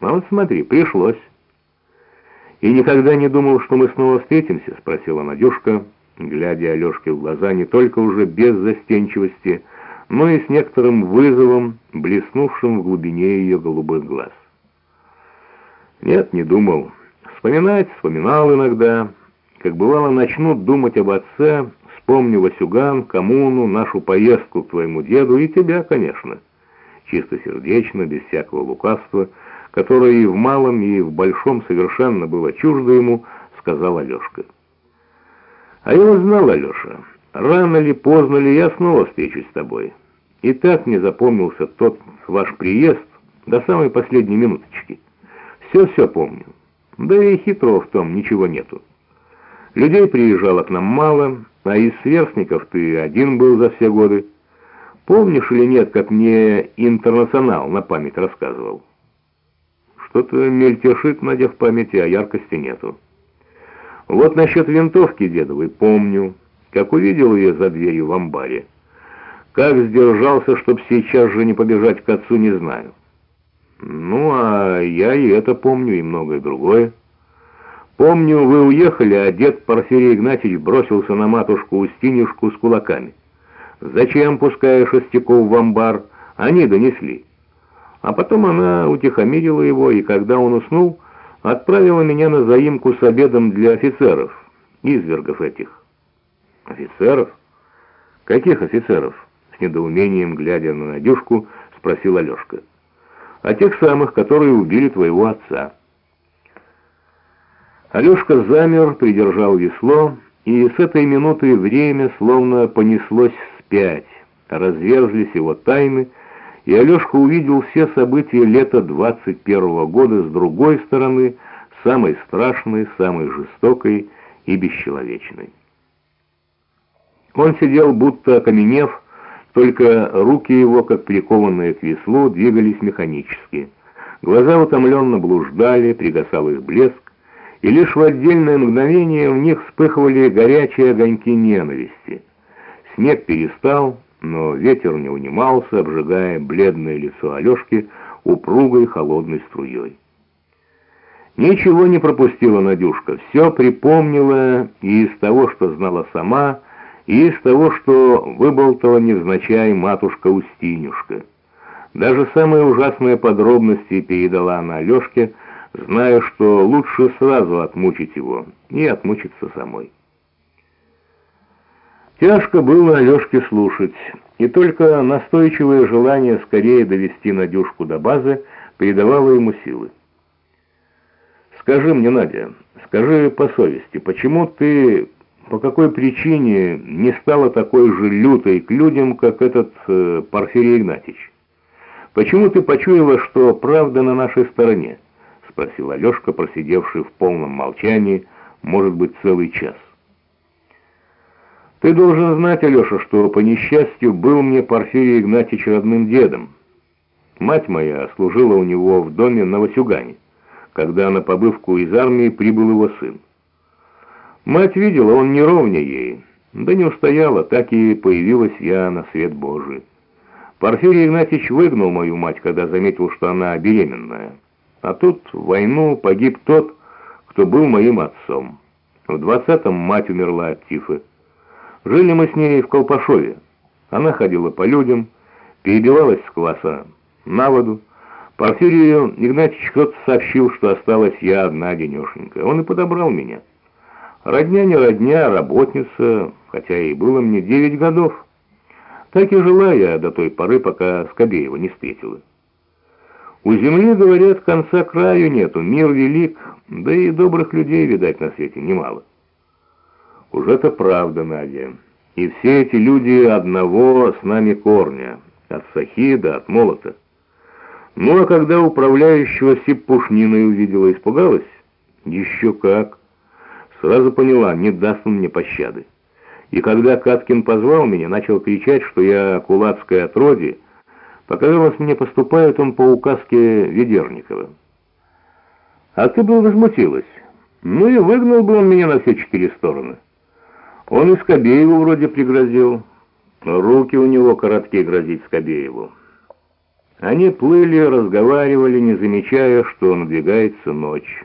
А вот смотри, пришлось. «И никогда не думал, что мы снова встретимся?» — спросила Надюшка, глядя Алешке в глаза не только уже без застенчивости, но и с некоторым вызовом, блеснувшим в глубине ее голубых глаз. «Нет, не думал. Вспоминать вспоминал иногда. Как бывало, начнут думать об отце, вспомню Васюган, коммуну, нашу поездку к твоему деду и тебя, конечно. Чистосердечно, без всякого лукавства — которое и в малом, и в большом совершенно было чуждо ему, сказал Алешка. А я знал, Алеша, рано ли, поздно ли я снова встречусь с тобой. И так мне запомнился тот ваш приезд до самой последней минуточки. Все-все помню. Да и хитрого в том ничего нету. Людей приезжало к нам мало, а из сверстников ты один был за все годы. Помнишь или нет, как мне интернационал на память рассказывал? Что-то мельтешит, Надя, в памяти, а яркости нету. Вот насчет винтовки дедовой помню, как увидел ее за дверью в амбаре. Как сдержался, чтоб сейчас же не побежать к отцу, не знаю. Ну, а я и это помню, и многое другое. Помню, вы уехали, а дед Порфирий Игнатьевич бросился на матушку Устинюшку с кулаками. «Зачем пускаешь остяков в амбар?» Они донесли. А потом она утихомирила его, и когда он уснул, отправила меня на заимку с обедом для офицеров, извергов этих. Офицеров? Каких офицеров? С недоумением, глядя на Надюшку, спросил Алешка. А тех самых, которые убили твоего отца. Алешка замер, придержал весло, и с этой минуты время словно понеслось вспять. Разверзлись его тайны, и Алешка увидел все события лета 21 -го года с другой стороны, самой страшной, самой жестокой и бесчеловечной. Он сидел, будто окаменев, только руки его, как прикованные к веслу, двигались механически. Глаза утомленно блуждали, пригасал их блеск, и лишь в отдельное мгновение в них вспыхивали горячие огоньки ненависти. Снег перестал, но ветер не унимался, обжигая бледное лицо Алешки упругой холодной струей. Ничего не пропустила Надюшка, все припомнила и из того, что знала сама, и из того, что выболтала невзначай матушка Устинюшка. Даже самые ужасные подробности передала она Алешке, зная, что лучше сразу отмучить его и отмучиться самой. Тяжко было Алешке слушать, и только настойчивое желание скорее довести Надюшку до базы придавало ему силы. «Скажи мне, Надя, скажи по совести, почему ты, по какой причине не стала такой же лютой к людям, как этот э, Порфирий Игнатьич? Почему ты почуяла, что правда на нашей стороне?» — спросил Алешка, просидевший в полном молчании, может быть, целый час. Ты должен знать, Алеша, что по несчастью был мне Порфирий Игнатьевич родным дедом. Мать моя служила у него в доме на Васюгане, когда на побывку из армии прибыл его сын. Мать видела, он не ровня ей, да не устояла, так и появилась я на свет Божий. Порфирий Игнатьевич выгнал мою мать, когда заметил, что она беременная. А тут в войну погиб тот, кто был моим отцом. В двадцатом мать умерла от тифа. Жили мы с ней в Колпашове. Она ходила по людям, перебивалась с класса на воду. Порфирию Игнатьевич кто-то сообщил, что осталась я одна денешенька. Он и подобрал меня. Родня не родня, работница, хотя и было мне девять годов. Так и жила я до той поры, пока Скобеева не встретила. У земли, говорят, конца краю нету, мир велик, да и добрых людей, видать, на свете немало. Уж это правда, Надя. И все эти люди одного с нами корня, от Сахида, от Молота. Ну а когда управляющего Сиппушниной увидела, испугалась? Еще как. Сразу поняла, не даст он мне пощады. И когда Каткин позвал меня, начал кричать, что я кулацкое отродье, показалось мне, поступает он по указке Ведерникова. А ты бы возмутилась. Ну и выгнал бы он меня на все четыре стороны. Он и Скобееву вроде пригрозил. Руки у него короткие грозить Скобееву. Они плыли, разговаривали, не замечая, что надвигается ночь.